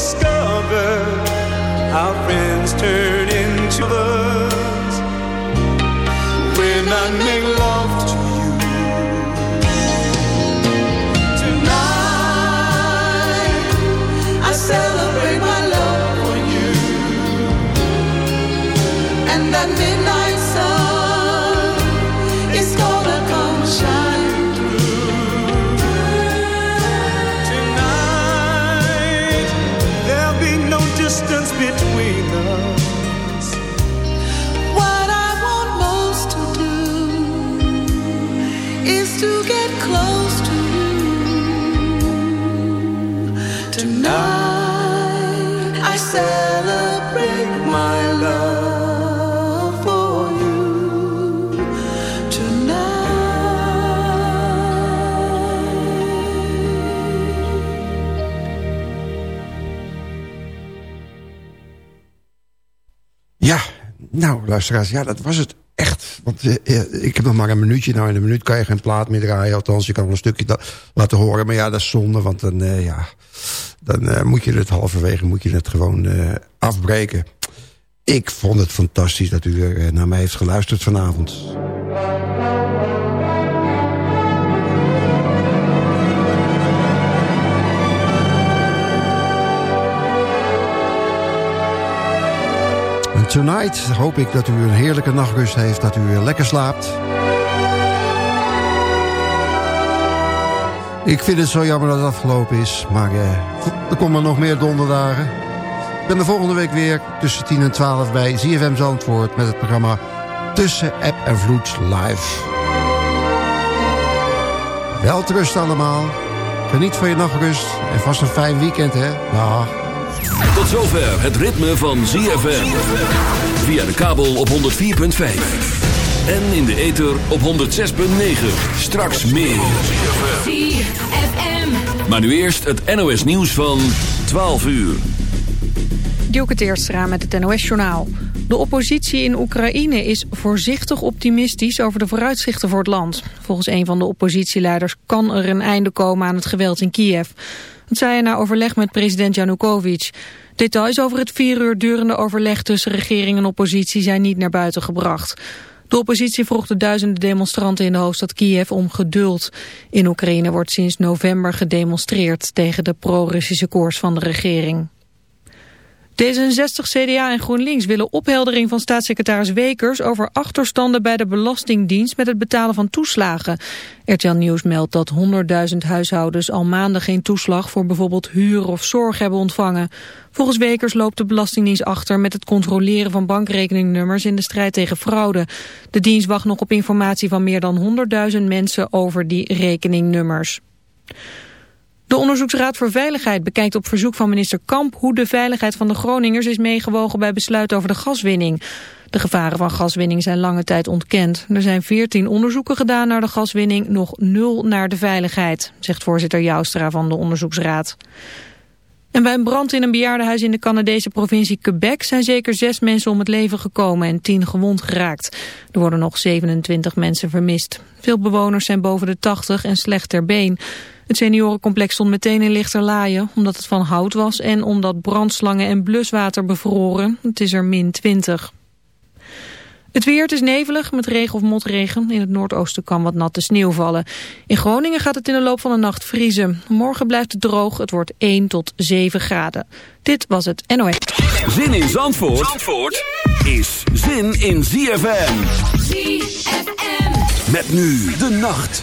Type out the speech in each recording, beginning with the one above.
discover how friends turn Nou, luisteraars, ja, dat was het echt. Want uh, ik heb nog maar een minuutje. Nou, in een minuut kan je geen plaat meer draaien. Althans, je kan wel een stukje laten horen. Maar ja, dat is zonde, want dan, uh, ja, dan moet je het halverwege moet je het gewoon afbreken. Ik vond het fantastisch dat u naar mij heeft geluisterd vanavond. Tonight hoop ik dat u een heerlijke nachtrust heeft, dat u weer lekker slaapt. Ik vind het zo jammer dat het afgelopen is, maar eh, er komen nog meer donderdagen. Ik ben de volgende week weer tussen 10 en 12 bij ZFM Zandvoort... met het programma Tussen App en Vloed live. Wel rust allemaal. Geniet van je nachtrust en vast een fijn weekend, hè. Dag. Tot zover het ritme van ZFM. Via de kabel op 104.5. En in de ether op 106.9. Straks meer. ZFM. Maar nu eerst het NOS nieuws van 12 uur. Dielke Teerstra met het NOS-journaal. De oppositie in Oekraïne is voorzichtig optimistisch over de vooruitzichten voor het land. Volgens een van de oppositieleiders kan er een einde komen aan het geweld in Kiev. Dat zei hij na overleg met president Janukovic. Details over het vier uur durende overleg tussen regering en oppositie zijn niet naar buiten gebracht. De oppositie vroeg de duizenden demonstranten in de hoofdstad Kiev om geduld. In Oekraïne wordt sinds november gedemonstreerd tegen de pro-Russische koers van de regering. D66, CDA en GroenLinks willen opheldering van staatssecretaris Wekers over achterstanden bij de Belastingdienst met het betalen van toeslagen. RTL Nieuws meldt dat 100.000 huishoudens al maanden geen toeslag voor bijvoorbeeld huur of zorg hebben ontvangen. Volgens Wekers loopt de Belastingdienst achter met het controleren van bankrekeningnummers in de strijd tegen fraude. De dienst wacht nog op informatie van meer dan 100.000 mensen over die rekeningnummers. De Onderzoeksraad voor Veiligheid bekijkt op verzoek van minister Kamp... hoe de veiligheid van de Groningers is meegewogen bij besluit over de gaswinning. De gevaren van gaswinning zijn lange tijd ontkend. Er zijn 14 onderzoeken gedaan naar de gaswinning, nog nul naar de veiligheid... zegt voorzitter Joustra van de Onderzoeksraad. En bij een brand in een bejaardenhuis in de Canadese provincie Quebec zijn zeker zes mensen om het leven gekomen en tien gewond geraakt. Er worden nog 27 mensen vermist. Veel bewoners zijn boven de 80 en slecht ter been. Het seniorencomplex stond meteen in lichterlaaien omdat het van hout was en omdat brandslangen en bluswater bevroren. Het is er min 20. Het weer is nevelig met regen of motregen. In het noordoosten kan wat natte sneeuw vallen. In Groningen gaat het in de loop van de nacht vriezen. Morgen blijft het droog. Het wordt 1 tot 7 graden. Dit was het NOS. Zin in Zandvoort, Zandvoort is zin in ZFM. ZFM. Met nu de nacht.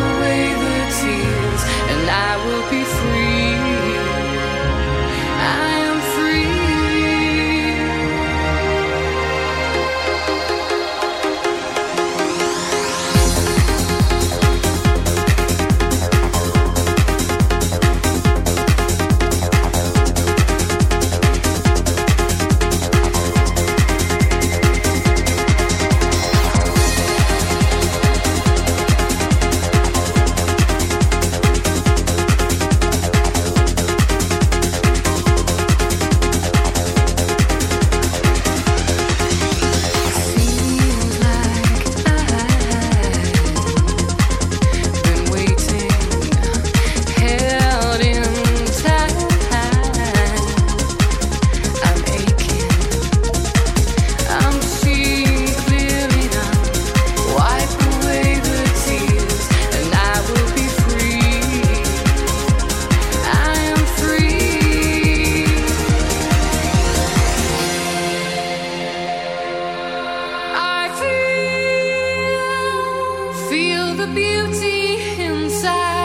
Feel the beauty inside.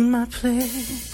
my place.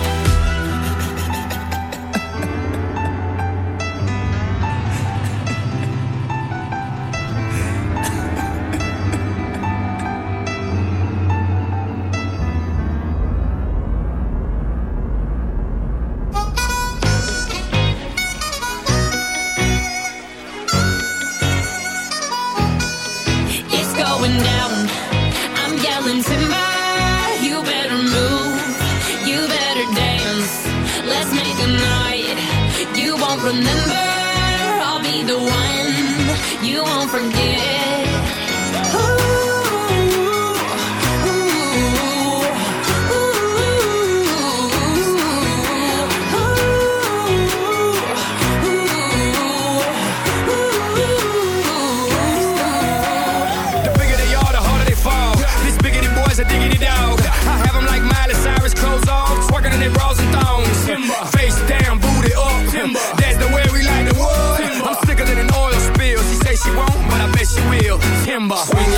number.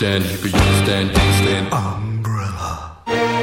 Stand, you can stand, stand. Umbrella.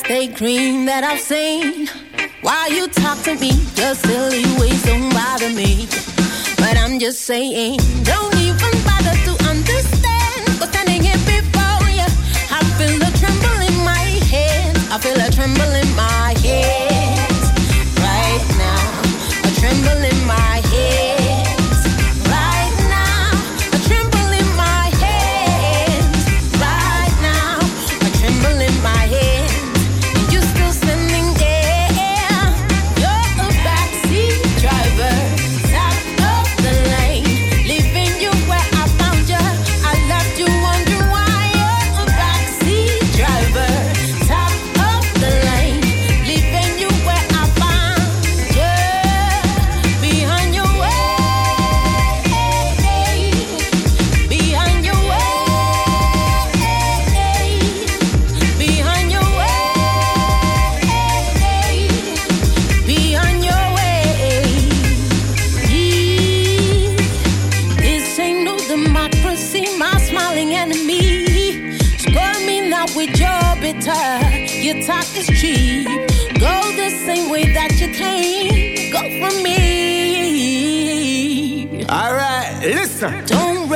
Daydream that I've seen. While you talk to me, your silly ways don't bother me. But I'm just saying, don't even bother to understand. But standing here before you, I feel a tremble in my head. I feel a tremble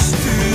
just to